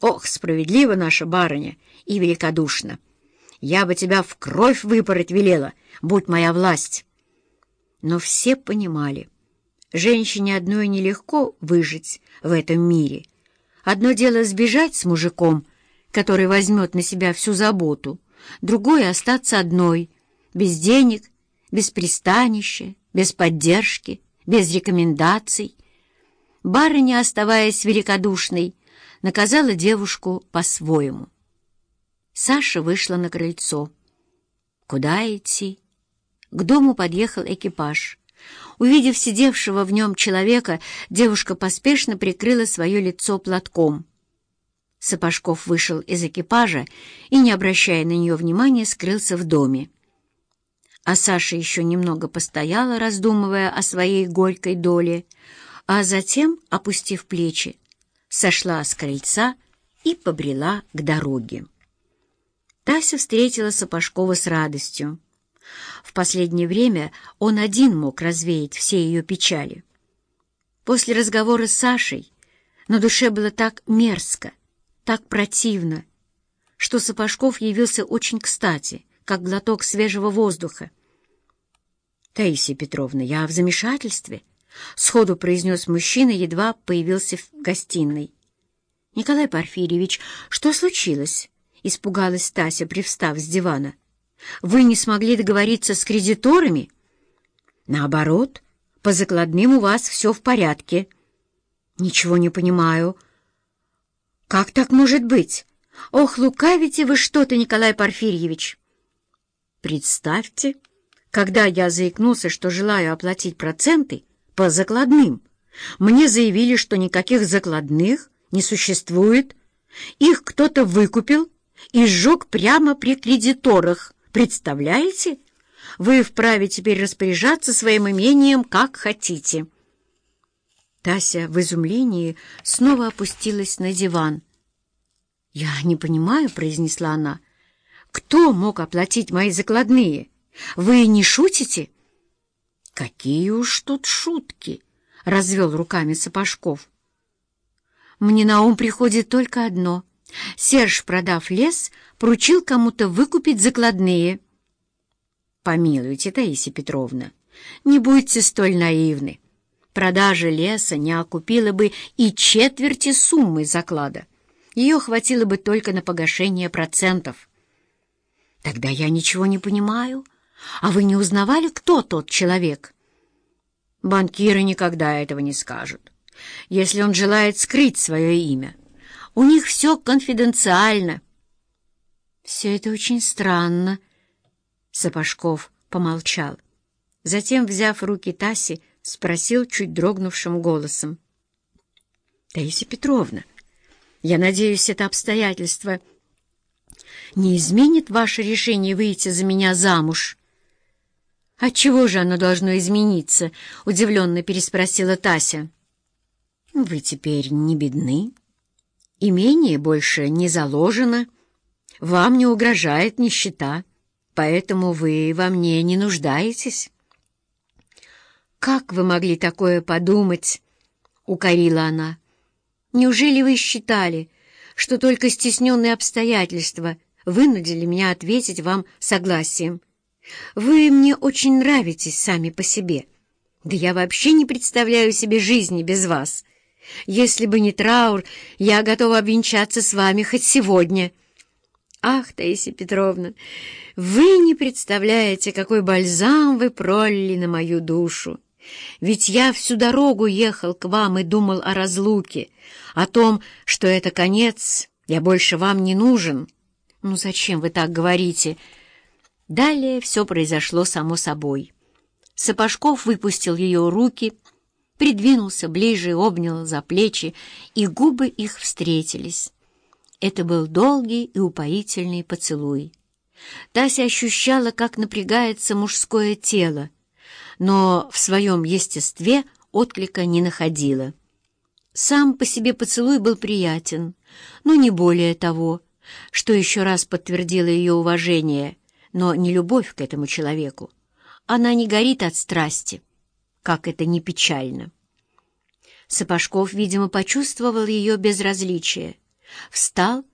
Ох, справедлива наша барыня и великодушна! Я бы тебя в кровь выпороть велела, будь моя власть. Но все понимали, женщине одной нелегко выжить в этом мире. Одно дело сбежать с мужиком, который возьмет на себя всю заботу, другое — остаться одной, без денег, без пристанища, без поддержки, без рекомендаций. Барыня, оставаясь великодушной, наказала девушку по-своему. Саша вышла на крыльцо. Куда идти? К дому подъехал экипаж. Увидев сидевшего в нем человека, девушка поспешно прикрыла свое лицо платком. Сапожков вышел из экипажа и, не обращая на нее внимания, скрылся в доме. А Саша еще немного постояла, раздумывая о своей горькой доле, а затем, опустив плечи, сошла с крыльца и побрела к дороге. Тася встретила Сапожкова с радостью. В последнее время он один мог развеять все ее печали. После разговора с Сашей на душе было так мерзко, так противно, что Сапожков явился очень кстати, как глоток свежего воздуха. «Таисия Петровна, я в замешательстве», — сходу произнес мужчина, едва появился в гостиной. «Николай Порфирьевич, что случилось?» — испугалась Стася, привстав с дивана. «Вы не смогли договориться с кредиторами?» «Наоборот, по закладным у вас все в порядке». «Ничего не понимаю». «Как так может быть? Ох, лукавите вы что-то, Николай Порфирьевич!» «Представьте, когда я заикнулся, что желаю оплатить проценты по закладным, мне заявили, что никаких закладных не существует, их кто-то выкупил и сжег прямо при кредиторах. Представляете? Вы вправе теперь распоряжаться своим имением, как хотите». Тася в изумлении снова опустилась на диван. «Я не понимаю», — произнесла она, — «кто мог оплатить мои закладные? Вы не шутите?» «Какие уж тут шутки!» — развел руками Сапожков. «Мне на ум приходит только одно. Серж, продав лес, поручил кому-то выкупить закладные». «Помилуйте, Таисия Петровна, не будьте столь наивны. Продажа леса не окупила бы и четверти суммы заклада. Ее хватило бы только на погашение процентов». «Тогда я ничего не понимаю». А вы не узнавали, кто тот человек? Банкиры никогда этого не скажут, если он желает скрыть свое имя. У них все конфиденциально. Все это очень странно. Сапожков помолчал. Затем, взяв руки Таси, спросил чуть дрогнувшим голосом. — Таисия Петровна, я надеюсь, это обстоятельство не изменит ваше решение выйти за меня замуж? «Отчего же оно должно измениться?» — удивленно переспросила Тася. «Вы теперь не бедны. Имение больше не заложено. Вам не угрожает нищета, поэтому вы во мне не нуждаетесь». «Как вы могли такое подумать?» — укорила она. «Неужели вы считали, что только стесненные обстоятельства вынудили меня ответить вам согласием?» Вы мне очень нравитесь сами по себе. Да я вообще не представляю себе жизни без вас. Если бы не траур, я готова обвенчаться с вами хоть сегодня. Ах, Таисия Петровна, вы не представляете, какой бальзам вы пролили на мою душу. Ведь я всю дорогу ехал к вам и думал о разлуке, о том, что это конец, я больше вам не нужен. Ну зачем вы так говорите?» Далее все произошло само собой. Сапожков выпустил ее руки, придвинулся ближе, обнял за плечи, и губы их встретились. Это был долгий и упоительный поцелуй. Тася ощущала, как напрягается мужское тело, но в своем естестве отклика не находила. Сам по себе поцелуй был приятен, но не более того, что еще раз подтвердило ее уважение — но не любовь к этому человеку. Она не горит от страсти, как это не печально. Сапожков, видимо, почувствовал ее безразличие, встал